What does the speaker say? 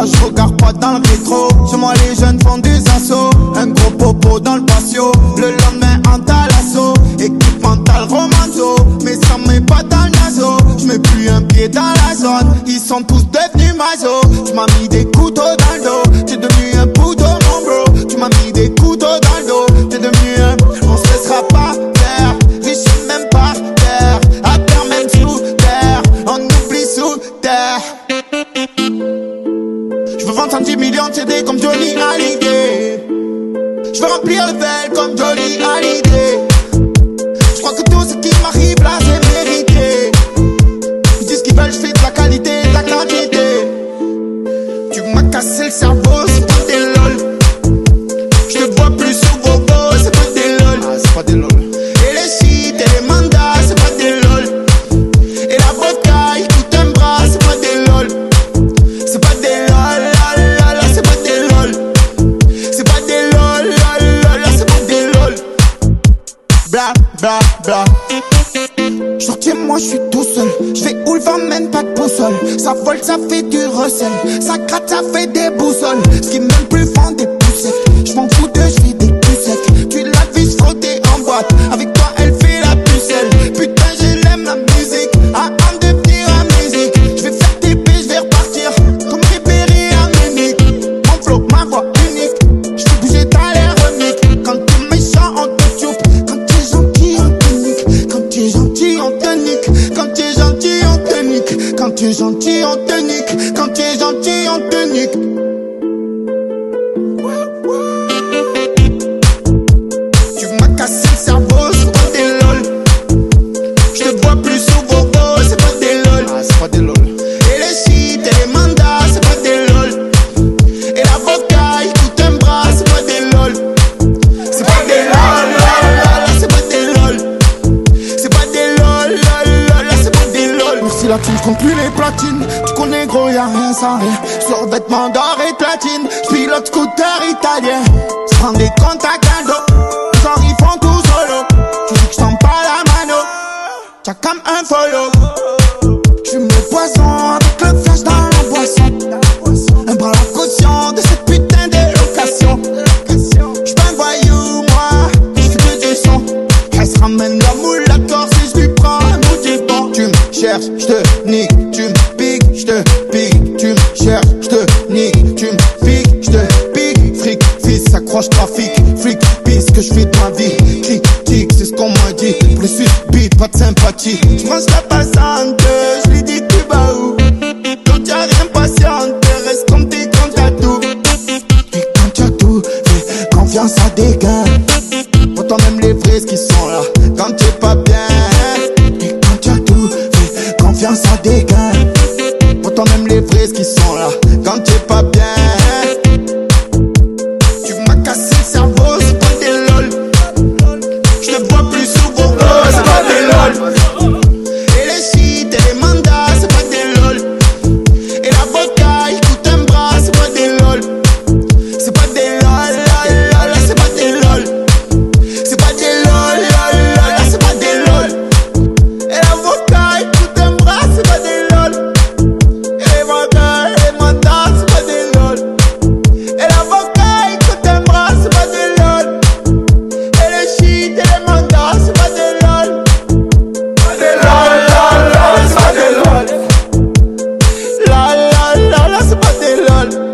je regarde pas dans le rétro. Chez moi, les jeunes font des assauts. Un gros popo dans le patio. Le lendemain, en talasso. Équipe mentale romanzo. Mais ça met pas dans le naso. Je mets plus un pied dans la zone. Ils sont tous devenus maso. Tu m'as mis des couteaux dans le dos. today, come join me. Bla, moi je suis tout seul. Je vais où le vent mène pas de boussole. Ça vole, ça fait du recel. Ça gratte, ça fait des boussoles. Ce qui m'aime plus font des poussettes. Je m'en fous de, je des poussettes. Tu la vis frotter en boîte. Quand t'es gentil, on te nique. Quand t'es gentil, compte plus les platines. Tu connais gros, y'a rien sans rien. Sur vêtements d'or et platine, pilote scooter italien. Se des comptes à cadeau. Genre ils font tout solo. Tu dis que je t'en pas la mano. T'as comme un follow. Tu me cherches, j'te nique, tu me piques, j'te pique. Fric, fils, accroche trafic, flic, pisse que j'fais de ma vie. Critique, c'est ce qu'on m'a dit. Plus beat, pas de sympathie. J'prends la passante, j'lui dis tu vas où? Quand y'a rien patiente, reste comme t'es quand t'as tout. Et quand t'as tout, fais confiance à des gars. Pourtant même les vrais qui sont là, quand t'es pas bien. Et quand t'as tout, fais confiance à des gars. girl